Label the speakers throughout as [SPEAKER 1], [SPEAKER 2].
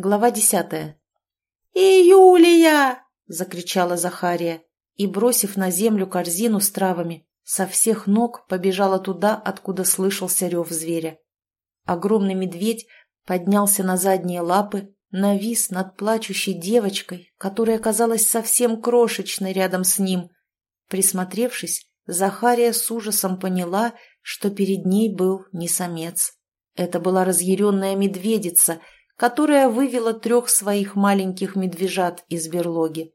[SPEAKER 1] Глава десятая. «И Юлия!» – закричала Захария и, бросив на землю корзину с травами, со всех ног побежала туда, откуда слышался рев зверя. Огромный медведь поднялся на задние лапы, навис над плачущей девочкой, которая казалась совсем крошечной рядом с ним. Присмотревшись, Захария с ужасом поняла, что перед ней был не самец. Это была разъяренная медведица – которая вывела трех своих маленьких медвежат из берлоги.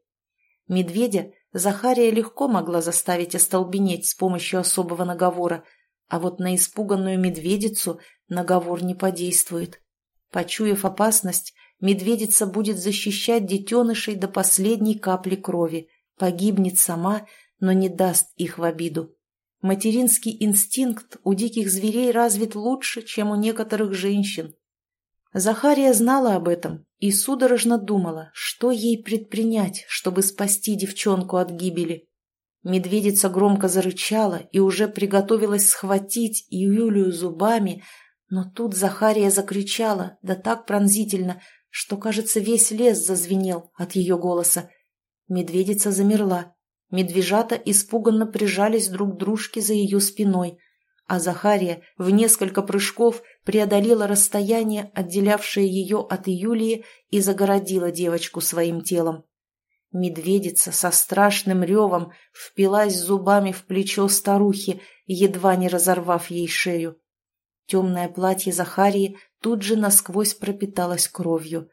[SPEAKER 1] Медведя Захария легко могла заставить остолбенеть с помощью особого наговора, а вот на испуганную медведицу наговор не подействует. Почуяв опасность, медведица будет защищать детенышей до последней капли крови, погибнет сама, но не даст их в обиду. Материнский инстинкт у диких зверей развит лучше, чем у некоторых женщин. Захария знала об этом и судорожно думала, что ей предпринять, чтобы спасти девчонку от гибели. Медведица громко зарычала и уже приготовилась схватить Юлию зубами, но тут Захария закричала, да так пронзительно, что, кажется, весь лес зазвенел от ее голоса. Медведица замерла. Медвежата испуганно прижались друг к дружке за ее спиной а Захария в несколько прыжков преодолела расстояние, отделявшее ее от Юлии, и загородила девочку своим телом. Медведица со страшным ревом впилась зубами в плечо старухи, едва не разорвав ей шею. Темное платье Захарии тут же насквозь пропиталось кровью,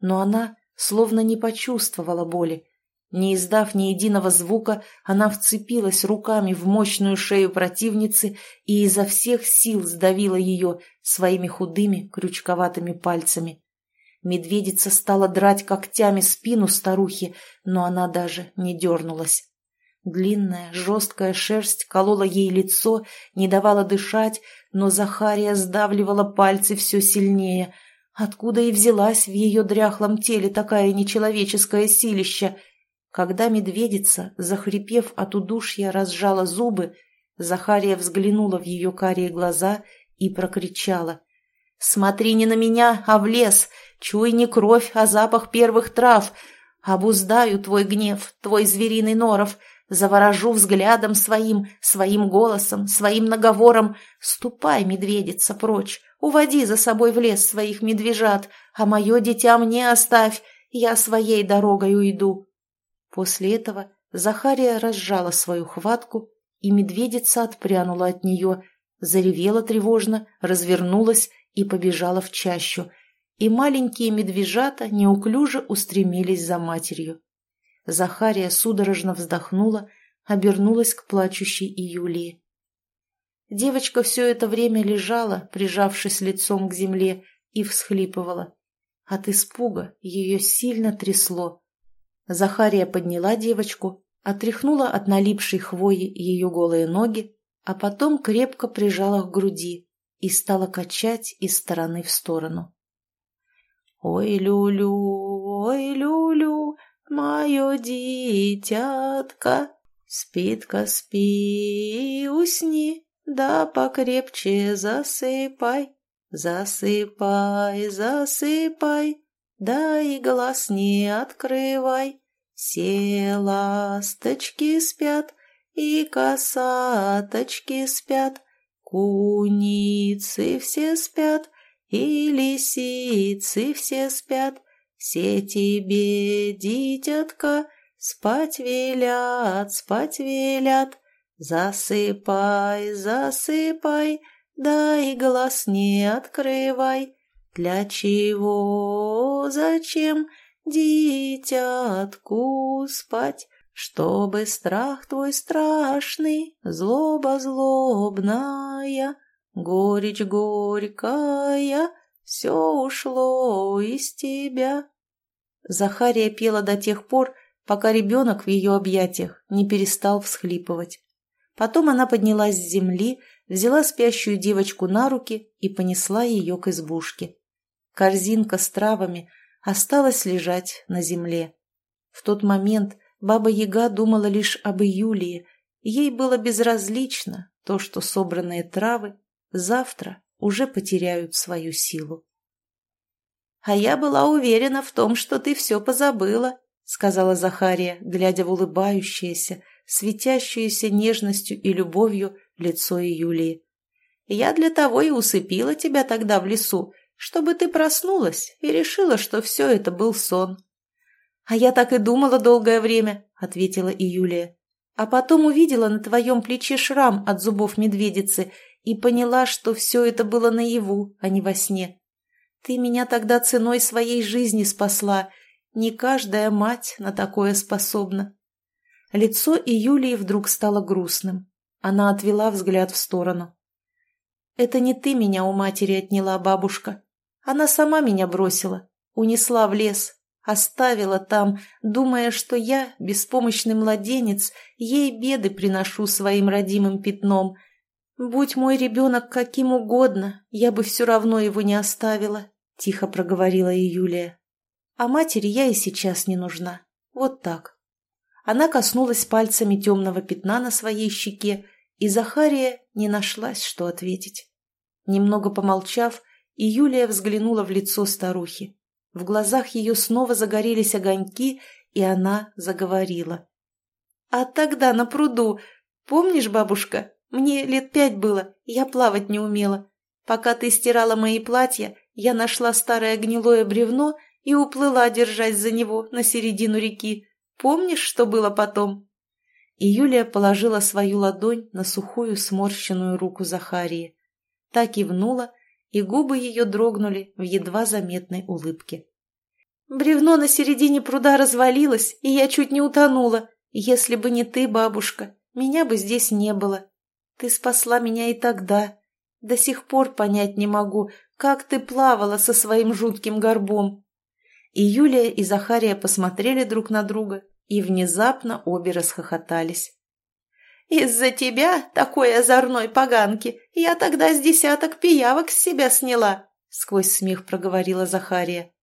[SPEAKER 1] но она словно не почувствовала боли, не издав ни единого звука, она вцепилась руками в мощную шею противницы и изо всех сил сдавила ее своими худыми крючковатыми пальцами. Медведица стала драть когтями спину старухи, но она даже не дернулась. Длинная, жесткая шерсть колола ей лицо, не давала дышать, но Захария сдавливала пальцы все сильнее. Откуда и взялась в ее дряхлом теле такая нечеловеческая силища — когда медведица, захрипев от удушья, разжала зубы, Захария взглянула в ее карие глаза и прокричала. «Смотри не на меня, а в лес! Чуй не кровь, а запах первых трав! Обуздаю твой гнев, твой звериный норов!» заворожу взглядом своим, своим голосом, своим наговором. Ступай, медведица, прочь, уводи за собой в лес своих медвежат, а мое дитя мне оставь, я своей дорогой уйду. После этого Захария разжала свою хватку, и медведица отпрянула от нее, заревела тревожно, развернулась и побежала в чащу, и маленькие медвежата неуклюже устремились за матерью. Захария судорожно вздохнула, обернулась к плачущей Июлии. Девочка все это время лежала, прижавшись лицом к земле, и всхлипывала. От испуга ее сильно трясло. Захария подняла девочку, отряхнула от налипшей хвои ее голые ноги, а потом крепко прижала к груди и стала качать из стороны в сторону. «Ой, Люлю, ой, Люлю, мое дитятка, спитка, спи, усни, да покрепче засыпай, засыпай, засыпай, да и глаз не открывай. Все ласточки спят, и косаточки спят, куницы все спят, и лисицы все спят, все тебе, дитятка, спать велят, спать велят. Засыпай, засыпай, да и глаз не открывай. Для чего, зачем дитятку спать, чтобы страх твой страшный, злоба злобная, горечь горькая, все ушло из тебя. Захария пела до тех пор, пока ребенок в ее объятиях не перестал всхлипывать. Потом она поднялась с земли, взяла спящую девочку на руки и понесла ее к избушке. Корзинка с травами осталась лежать на земле. В тот момент баба Яга думала лишь об Юлии. Ей было безразлично то, что собранные травы завтра уже потеряют свою силу. А я была уверена в том, что ты все позабыла, сказала Захария, глядя в улыбающееся, светящееся нежностью и любовью лицо Юлии. Я для того и усыпила тебя тогда в лесу, чтобы ты проснулась и решила, что все это был сон. «А я так и думала долгое время», — ответила и Юлия. «А потом увидела на твоем плече шрам от зубов медведицы и поняла, что все это было наяву, а не во сне. Ты меня тогда ценой своей жизни спасла. Не каждая мать на такое способна». Лицо и Юлии вдруг стало грустным. Она отвела взгляд в сторону. «Это не ты меня у матери отняла, бабушка. Она сама меня бросила, унесла в лес, Оставила там, думая, что я, беспомощный младенец, ей беды приношу своим родимым пятном. Будь мой ребенок каким угодно, я бы все равно его не оставила, — тихо проговорила и Юлия. А матери я и сейчас не нужна. Вот так. Она коснулась пальцами темного пятна на своей щеке, и Захария не нашлась, что ответить. Немного помолчав, и Юлия взглянула в лицо старухи. В глазах ее снова загорелись огоньки, и она заговорила. «А тогда на пруду, помнишь, бабушка, мне лет пять было, я плавать не умела. Пока ты стирала мои платья, я нашла старое гнилое бревно и уплыла, держась за него, на середину реки. Помнишь, что было потом?» И Юлия положила свою ладонь на сухую сморщенную руку Захарии. Так и внула, и губы ее дрогнули в едва заметной улыбке. «Бревно на середине пруда развалилось, и я чуть не утонула. Если бы не ты, бабушка, меня бы здесь не было. Ты спасла меня и тогда. До сих пор понять не могу, как ты плавала со своим жутким горбом». И Юлия и Захария посмотрели друг на друга, и внезапно обе расхохотались. Из-за тебя, такой озорной поганки, я тогда с десяток пиявок с себя сняла, — сквозь смех проговорила Захария.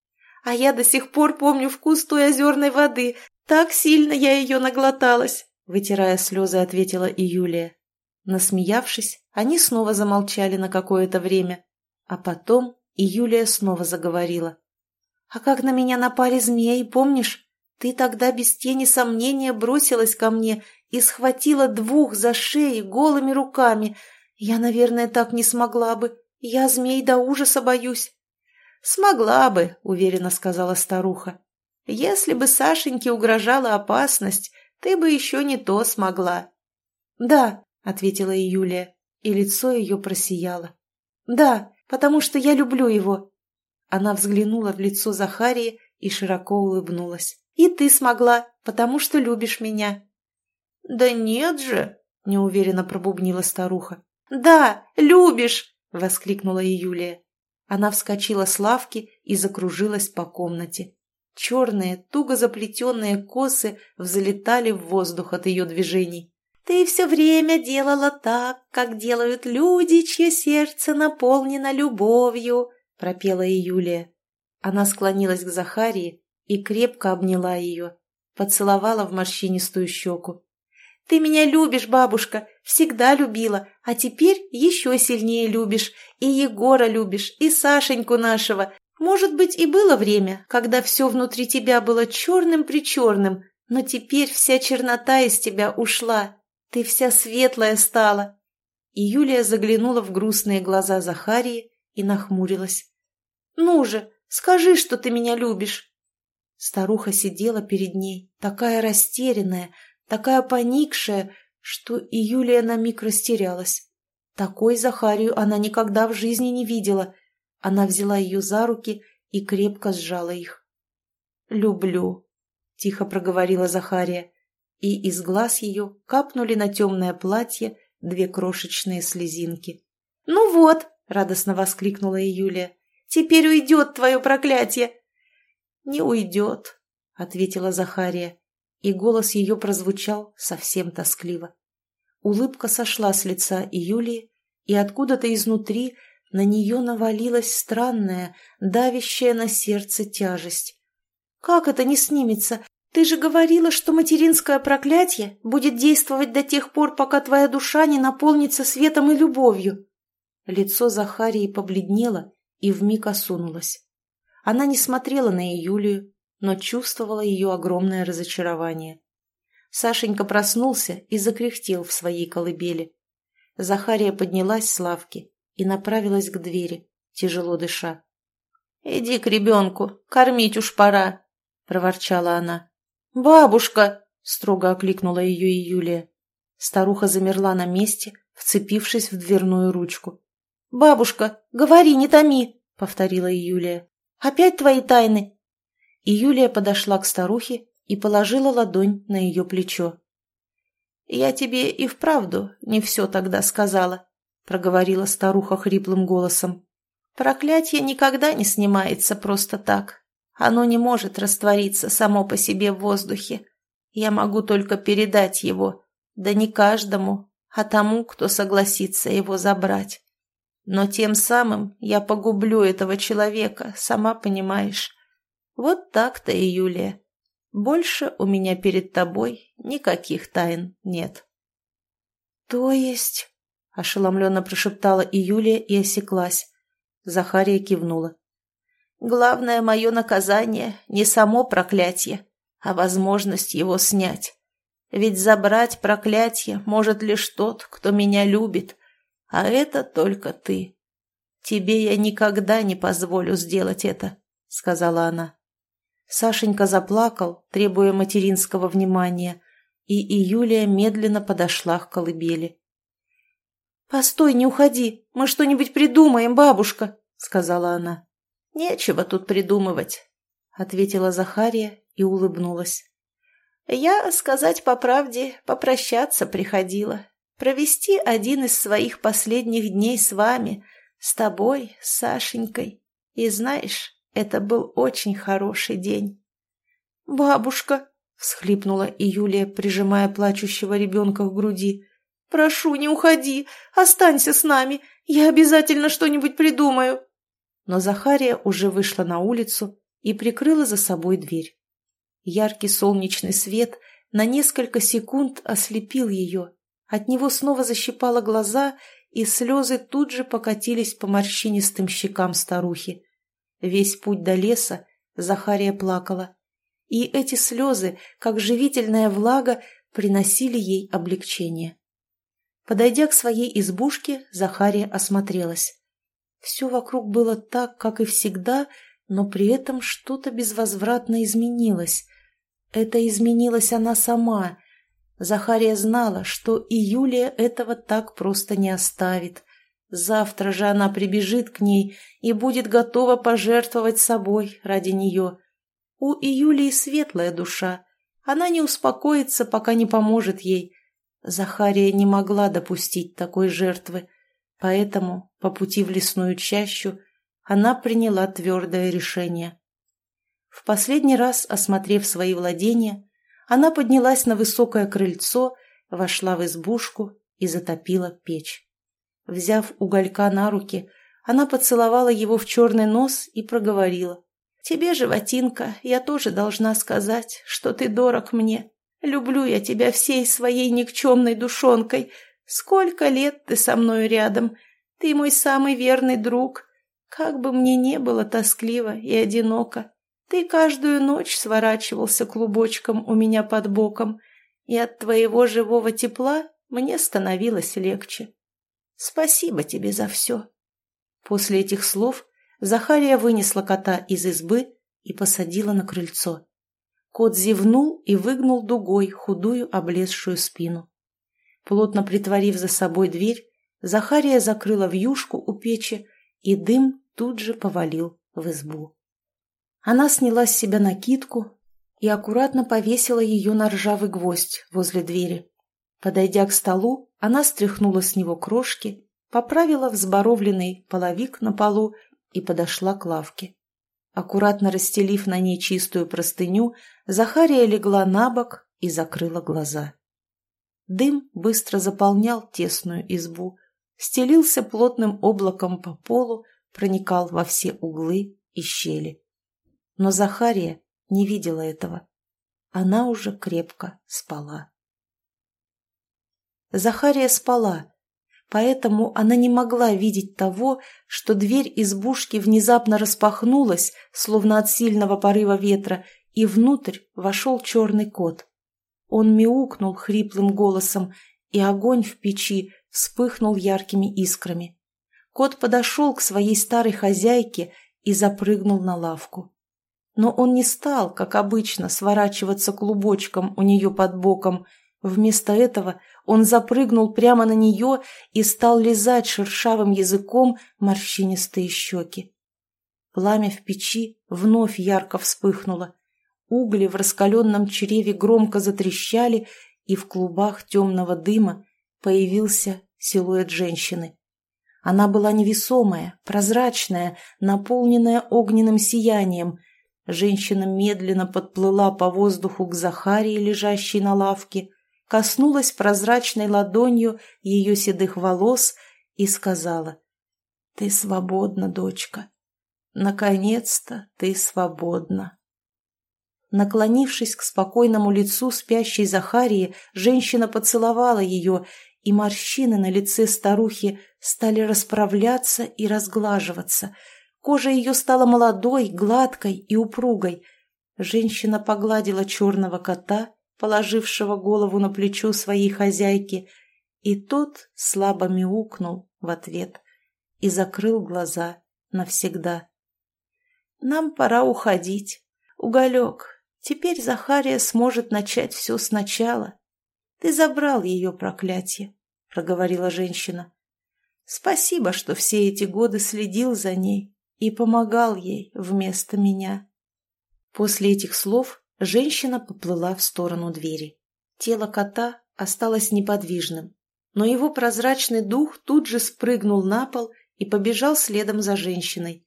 [SPEAKER 1] А я до сих пор помню вкус той озерной воды. Так сильно я ее наглоталась, — вытирая слезы, ответила и. Насмеявшись, они снова замолчали на какое-то время, а потом и снова заговорила. «А как на меня напали змеи, помнишь? Ты тогда без тени сомнения бросилась ко мне и схватила двух за шеи голыми руками. Я, наверное, так не смогла бы. Я змей до ужаса боюсь. «Смогла бы», — уверенно сказала старуха. «Если бы Сашеньке угрожала опасность, ты бы еще не то смогла». «Да», — ответила и Юлия, и лицо ее просияло. «Да, потому что я люблю его». Она взглянула в лицо Захарии и широко улыбнулась. «И ты смогла, потому что любишь меня». «Да нет же!» — неуверенно пробубнила старуха. «Да, любишь!» — воскликнула и Юлия. Она вскочила с лавки и закружилась по комнате. Черные, туго заплетенные косы взлетали в воздух от ее движений. «Ты все время делала так, как делают люди, чье сердце наполнено любовью», — пропела и Юлия. Она склонилась к Захарии и крепко обняла ее, поцеловала в морщинистую щеку. Ты меня любишь, бабушка, всегда любила, а теперь еще сильнее любишь. И Егора любишь, и Сашеньку нашего. Может быть, и было время, когда все внутри тебя было черным-причерным, но теперь вся чернота из тебя ушла. Ты вся светлая стала. И Юлия заглянула в грустные глаза Захарии и нахмурилась. «Ну же, скажи, что ты меня любишь!» Старуха сидела перед ней, такая растерянная, такая поникшая, что и Юлия на миг растерялась. Такой Захарию она никогда в жизни не видела. Она взяла ее за руки и крепко сжала их. «Люблю», — тихо проговорила Захария, и из глаз ее капнули на темное платье две крошечные слезинки. «Ну вот», — радостно воскликнула Юлия, — «теперь уйдет твое проклятие». «Не уйдет», — ответила Захария и голос ее прозвучал совсем тоскливо. Улыбка сошла с лица и Юлии, и откуда-то изнутри на нее навалилась странная, давящая на сердце тяжесть. «Как это не снимется? Ты же говорила, что материнское проклятие будет действовать до тех пор, пока твоя душа не наполнится светом и любовью». Лицо Захарии побледнело и вмиг осунулось. Она не смотрела на Юлию, но чувствовала ее огромное разочарование. Сашенька проснулся и закряхтел в своей колыбели. Захария поднялась с лавки и направилась к двери, тяжело дыша. «Иди к ребенку, кормить уж пора», — проворчала она. «Бабушка!» — строго окликнула ее и Юлия. Старуха замерла на месте, вцепившись в дверную ручку. «Бабушка, говори, не томи!» — повторила Юлия. «Опять твои тайны?» И Юлия подошла к старухе и положила ладонь на ее плечо. «Я тебе и вправду не все тогда сказала», — проговорила старуха хриплым голосом. «Проклятие никогда не снимается просто так. Оно не может раствориться само по себе в воздухе. Я могу только передать его, да не каждому, а тому, кто согласится его забрать. Но тем самым я погублю этого человека, сама понимаешь. Вот так-то и Юлия. Больше у меня перед тобой никаких тайн нет. То есть... Ошеломленно прошептала и Юлия и осеклась. Захария кивнула. Главное мое наказание не само проклятие, а возможность его снять. Ведь забрать проклятие может лишь тот, кто меня любит, а это только ты. Тебе я никогда не позволю сделать это, — сказала она. Сашенька заплакал, требуя материнского внимания, и Июлия медленно подошла к колыбели. «Постой, не уходи, мы что-нибудь придумаем, бабушка», — сказала она. «Нечего тут придумывать», — ответила Захария и улыбнулась. «Я, сказать по правде, попрощаться приходила, провести один из своих последних дней с вами, с тобой, с Сашенькой. И знаешь, это был очень хороший день. «Бабушка!» — всхлипнула и Юлия, прижимая плачущего ребенка к груди. «Прошу, не уходи! Останься с нами! Я обязательно что-нибудь придумаю!» Но Захария уже вышла на улицу и прикрыла за собой дверь. Яркий солнечный свет на несколько секунд ослепил ее. От него снова защипало глаза, и слезы тут же покатились по морщинистым щекам старухи. Весь путь до леса Захария плакала. И эти слезы, как живительная влага, приносили ей облегчение. Подойдя к своей избушке, Захария осмотрелась. Все вокруг было так, как и всегда, но при этом что-то безвозвратно изменилось. Это изменилась она сама. Захария знала, что и Юлия этого так просто не оставит. Завтра же она прибежит к ней и будет готова пожертвовать собой ради нее. У Июлии светлая душа. Она не успокоится, пока не поможет ей. Захария не могла допустить такой жертвы, поэтому по пути в лесную чащу она приняла твердое решение. В последний раз, осмотрев свои владения, она поднялась на высокое крыльцо, вошла в избушку и затопила печь. Взяв уголька на руки, она поцеловала его в черный нос и проговорила. «Тебе, животинка, я тоже должна сказать, что ты дорог мне. Люблю я тебя всей своей никчемной душонкой. Сколько лет ты со мной рядом. Ты мой самый верный друг. Как бы мне не было тоскливо и одиноко, ты каждую ночь сворачивался клубочком у меня под боком, и от твоего живого тепла мне становилось легче. Спасибо тебе за все. После этих слов Захария вынесла кота из избы и посадила на крыльцо. Кот зевнул и выгнул дугой худую облезшую спину. Плотно притворив за собой дверь, Захария закрыла вьюшку у печи, и дым тут же повалил в избу. Она сняла с себя накидку и аккуратно повесила ее на ржавый гвоздь возле двери. Подойдя к столу, она стряхнула с него крошки, поправила взборовленный половик на полу и подошла к лавке. Аккуратно расстелив на ней чистую простыню, Захария легла на бок и закрыла глаза. Дым быстро заполнял тесную избу, стелился плотным облаком по полу, проникал во все углы и щели. Но Захария не видела этого. Она уже крепко спала. Захария спала. поэтому она не могла видеть того, что дверь избушки внезапно распахнулась, словно от сильного порыва ветра, и внутрь вошел черный кот. Он мяукнул хриплым голосом, и огонь в печи вспыхнул яркими искрами. Кот подошел к своей старой хозяйке и запрыгнул на лавку. Но он не стал, как обычно, сворачиваться клубочком у нее под боком. Вместо этого он запрыгнул прямо на нее и стал лизать шершавым языком морщинистые щеки. Пламя в печи вновь ярко вспыхнуло. Угли в раскаленном чреве громко затрещали, и в клубах темного дыма появился силуэт женщины. Она была невесомая, прозрачная, наполненная огненным сиянием. Женщина медленно подплыла по воздуху к Захарии, лежащей на лавке, коснулась прозрачной ладонью ее седых волос и сказала, «Ты свободна, дочка. Наконец-то ты свободна». Наклонившись к спокойному лицу спящей Захарии, женщина поцеловала ее, и морщины на лице старухи стали расправляться и разглаживаться. Кожа ее стала молодой, гладкой и упругой. Женщина погладила черного кота, положившего голову на плечо своей хозяйки, и тот слабо мяукнул в ответ и закрыл глаза навсегда. «Нам пора уходить. Уголек, теперь Захария сможет начать все сначала. Ты забрал ее проклятие», — проговорила женщина. «Спасибо, что все эти годы следил за ней и помогал ей вместо меня». После этих слов женщина поплыла в сторону двери. Тело кота осталось неподвижным, но его прозрачный дух тут же спрыгнул на пол и побежал следом за женщиной.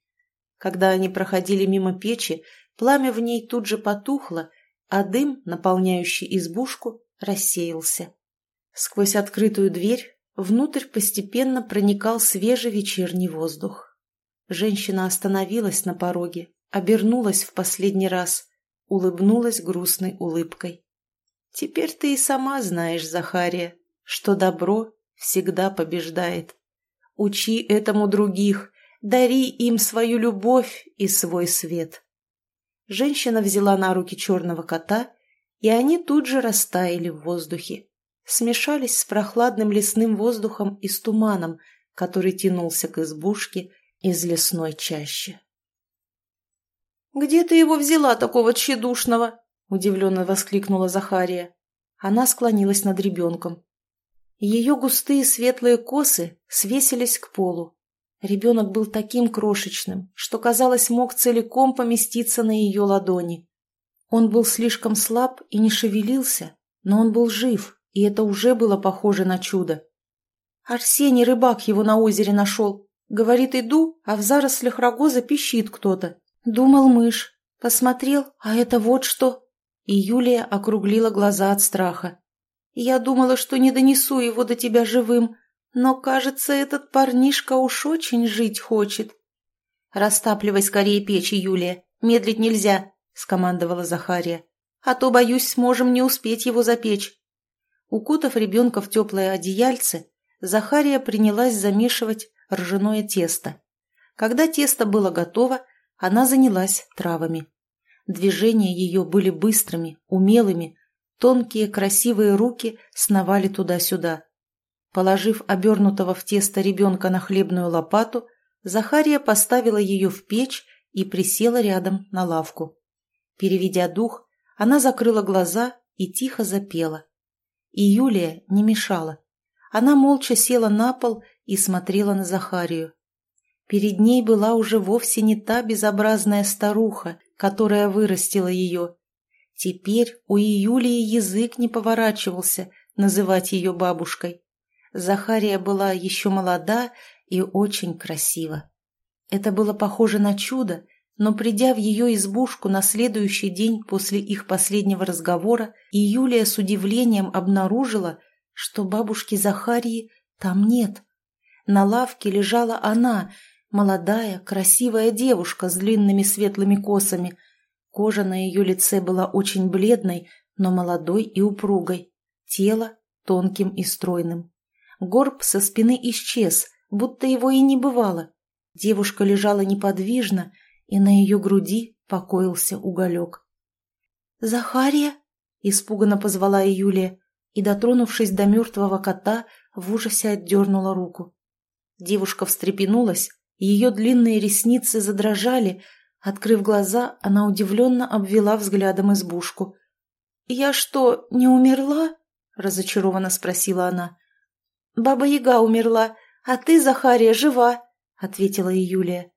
[SPEAKER 1] Когда они проходили мимо печи, пламя в ней тут же потухло, а дым, наполняющий избушку, рассеялся. Сквозь открытую дверь внутрь постепенно проникал свежий вечерний воздух. Женщина остановилась на пороге, обернулась в последний раз, улыбнулась грустной улыбкой. «Теперь ты и сама знаешь, Захария, что добро всегда побеждает. Учи этому других, дари им свою любовь и свой свет». Женщина взяла на руки черного кота и они тут же растаяли в воздухе, смешались с прохладным лесным воздухом и с туманом, который тянулся к избушке из лесной чащи. «Где ты его взяла, такого тщедушного?» – удивленно воскликнула Захария. Она склонилась над ребенком. Ее густые светлые косы свесились к полу. Ребенок был таким крошечным, что, казалось, мог целиком поместиться на ее ладони. Он был слишком слаб и не шевелился, но он был жив, и это уже было похоже на чудо. Арсений рыбак его на озере нашел. Говорит, иду, а в зарослях рогоза пищит кто-то. Думал мышь. Посмотрел, а это вот что. И Юлия округлила глаза от страха. Я думала, что не донесу его до тебя живым, но, кажется, этот парнишка уж очень жить хочет. Растапливай скорее печь, Юлия. Медлить нельзя. — скомандовала Захария. «А то, боюсь, сможем не успеть его запечь». Укутав ребенка в теплое одеяльце, Захария принялась замешивать ржаное тесто. Когда тесто было готово, она занялась травами. Движения ее были быстрыми, умелыми, тонкие красивые руки сновали туда-сюда. Положив обернутого в тесто ребенка на хлебную лопату, Захария поставила ее в печь и присела рядом на лавку. Переведя дух, она закрыла глаза и тихо запела. И Юлия не мешала. Она молча села на пол и смотрела на Захарию. Перед ней была уже вовсе не та безобразная старуха, которая вырастила ее. Теперь у Юлии язык не поворачивался называть ее бабушкой. Захария была еще молода и очень красива. Это было похоже на чудо, но придя в ее избушку на следующий день после их последнего разговора, и Юлия с удивлением обнаружила, что бабушки Захарии там нет. На лавке лежала она, молодая, красивая девушка с длинными светлыми косами. Кожа на ее лице была очень бледной, но молодой и упругой, тело тонким и стройным. Горб со спины исчез, будто его и не бывало. Девушка лежала неподвижно, и на ее груди покоился уголек. «Захария?» — испуганно позвала Юлия и, дотронувшись до мертвого кота, в ужасе отдернула руку. Девушка встрепенулась, ее длинные ресницы задрожали. Открыв глаза, она удивленно обвела взглядом избушку. «Я что, не умерла?» — разочарованно спросила она. «Баба-яга умерла, а ты, Захария, жива», — ответила и Юлия.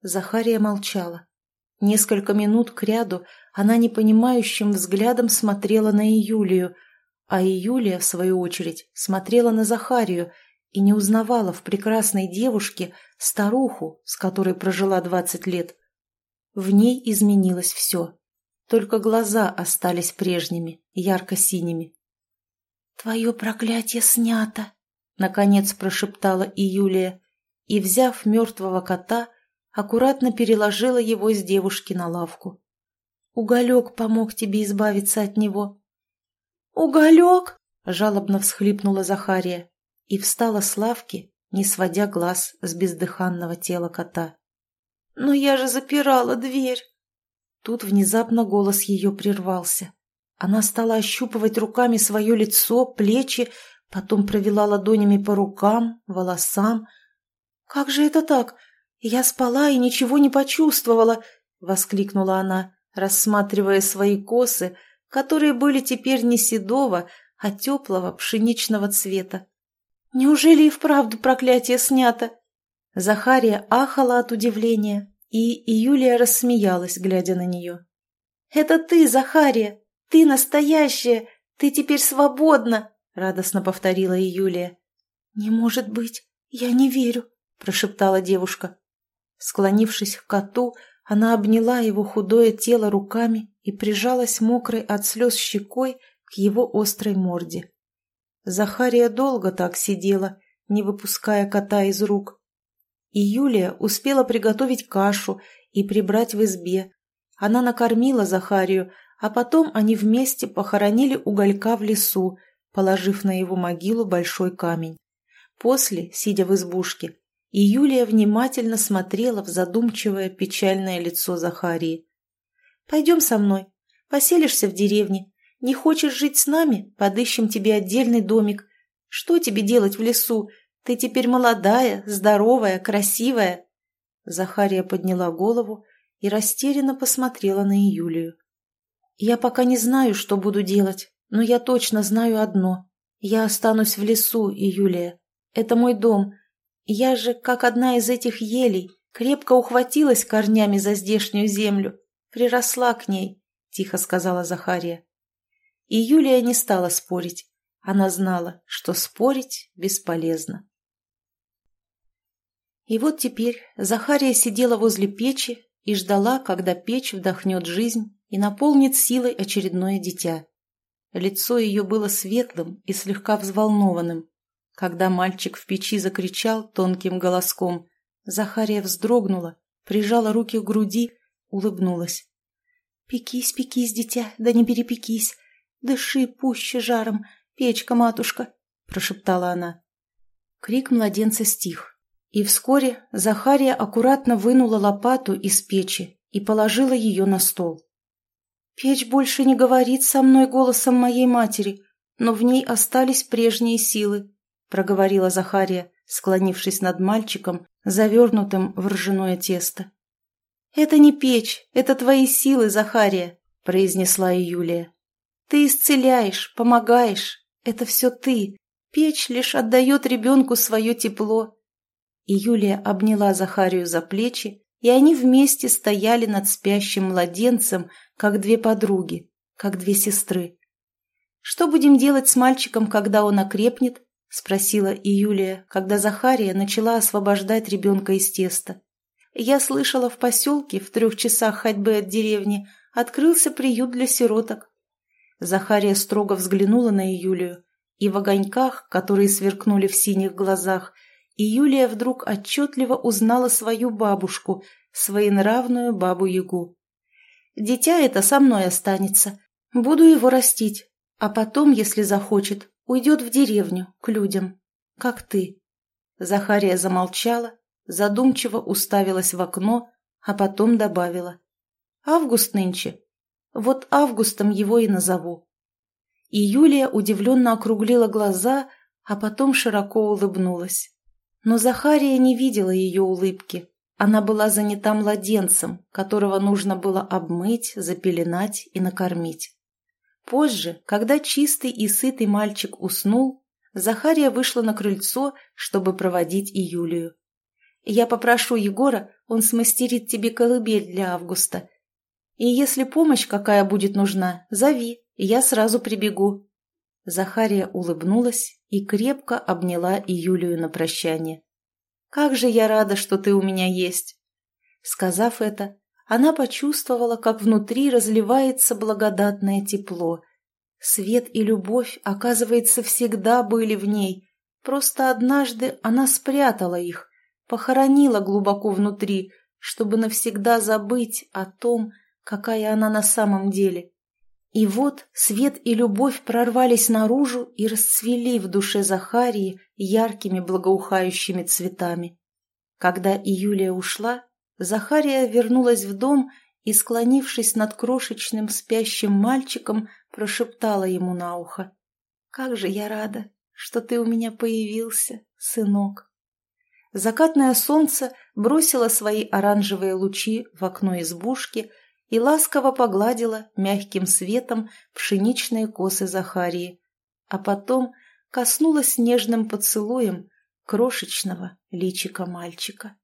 [SPEAKER 1] Захария молчала. Несколько минут кряду она непонимающим взглядом смотрела на Июлию, а Июлия, в свою очередь, смотрела на Захарию и не узнавала в прекрасной девушке старуху, с которой прожила двадцать лет. В ней изменилось все. Только глаза остались прежними, ярко-синими. «Твое проклятие снято!» — наконец прошептала Июлия и, взяв мертвого кота, аккуратно переложила его с девушки на лавку. «Уголек помог тебе избавиться от него». «Уголек!» — жалобно всхлипнула Захария и встала с лавки, не сводя глаз с бездыханного тела кота. «Но я же запирала дверь!» Тут внезапно голос ее прервался. Она стала ощупывать руками свое лицо, плечи, потом провела ладонями по рукам, волосам. «Как же это так? «Я спала и ничего не почувствовала!» — воскликнула она, рассматривая свои косы, которые были теперь не седого, а теплого пшеничного цвета. «Неужели и вправду проклятие снято?» Захария ахала от удивления, и Юлия рассмеялась, глядя на нее. «Это ты, Захария! Ты настоящая! Ты теперь свободна!» — радостно повторила Юлия. «Не может быть! Я не верю!» — прошептала девушка. Склонившись к коту, она обняла его худое тело руками и прижалась мокрой от слез щекой к его острой морде. Захария долго так сидела, не выпуская кота из рук. И Юлия успела приготовить кашу и прибрать в избе. Она накормила Захарию, а потом они вместе похоронили уголька в лесу, положив на его могилу большой камень. После, сидя в избушке, и Юлия внимательно смотрела в задумчивое печальное лицо Захарии. «Пойдем со мной. Поселишься в деревне. Не хочешь жить с нами? Подыщем тебе отдельный домик. Что тебе делать в лесу? Ты теперь молодая, здоровая, красивая». Захария подняла голову и растерянно посмотрела на Юлию. «Я пока не знаю, что буду делать, но я точно знаю одно. Я останусь в лесу, Юлия. Это мой дом, я же, как одна из этих елей, крепко ухватилась корнями за здешнюю землю, приросла к ней, — тихо сказала Захария. И Юлия не стала спорить. Она знала, что спорить бесполезно. И вот теперь Захария сидела возле печи и ждала, когда печь вдохнет жизнь и наполнит силой очередное дитя. Лицо ее было светлым и слегка взволнованным. Когда мальчик в печи закричал тонким голоском, Захария вздрогнула, прижала руки к груди, улыбнулась. «Пекись, пекись, дитя, да не перепекись. Дыши пуще жаром, печка-матушка», — прошептала она. Крик младенца стих, и вскоре Захария аккуратно вынула лопату из печи и положила ее на стол. «Печь больше не говорит со мной голосом моей матери, но в ней остались прежние силы», проговорила Захария, склонившись над мальчиком, завернутым в ржаное тесто. «Это не печь, это твои силы, Захария», — произнесла и. «Ты исцеляешь, помогаешь. Это все ты. Печь лишь отдает ребенку свое тепло». И Юлия обняла Захарию за плечи, и они вместе стояли над спящим младенцем, как две подруги, как две сестры. «Что будем делать с мальчиком, когда он окрепнет?» — спросила и Юлия, когда Захария начала освобождать ребенка из теста. «Я слышала, в поселке, в трех часах ходьбы от деревни, открылся приют для сироток». Захария строго взглянула на Юлию, и в огоньках, которые сверкнули в синих глазах, Юлия вдруг отчетливо узнала свою бабушку, своенравную бабу-ягу. «Дитя это со мной останется. Буду его растить, а потом, если захочет, Уйдет в деревню, к людям. как ты». Захария замолчала, задумчиво уставилась в окно, а потом добавила. «Август нынче. Вот августом его и назову». И Юлия удивленно округлила глаза, а потом широко улыбнулась. Но Захария не видела ее улыбки. Она была занята младенцем, которого нужно было обмыть, запеленать и накормить. Позже, когда чистый и сытый мальчик уснул, Захария вышла на крыльцо, чтобы проводить и Юлию. «Я попрошу Егора, он смастерит тебе колыбель для Августа. И если помощь какая будет нужна, зови, я сразу прибегу». Захария улыбнулась и крепко обняла и на прощание. «Как же я рада, что ты у меня есть!» Сказав это, она почувствовала, как внутри разливается благодатное тепло. Свет и любовь, оказывается, всегда были в ней. Просто однажды она спрятала их, похоронила глубоко внутри, чтобы навсегда забыть о том, какая она на самом деле. И вот свет и любовь прорвались наружу и расцвели в душе Захарии яркими благоухающими цветами. Когда Июлия ушла, Захария вернулась в дом и, склонившись над крошечным спящим мальчиком, прошептала ему на ухо. «Как же я рада, что ты у меня появился, сынок!» Закатное солнце бросило свои оранжевые лучи в окно избушки и ласково погладила мягким светом пшеничные косы Захарии, а потом коснулась нежным поцелуем крошечного личика мальчика.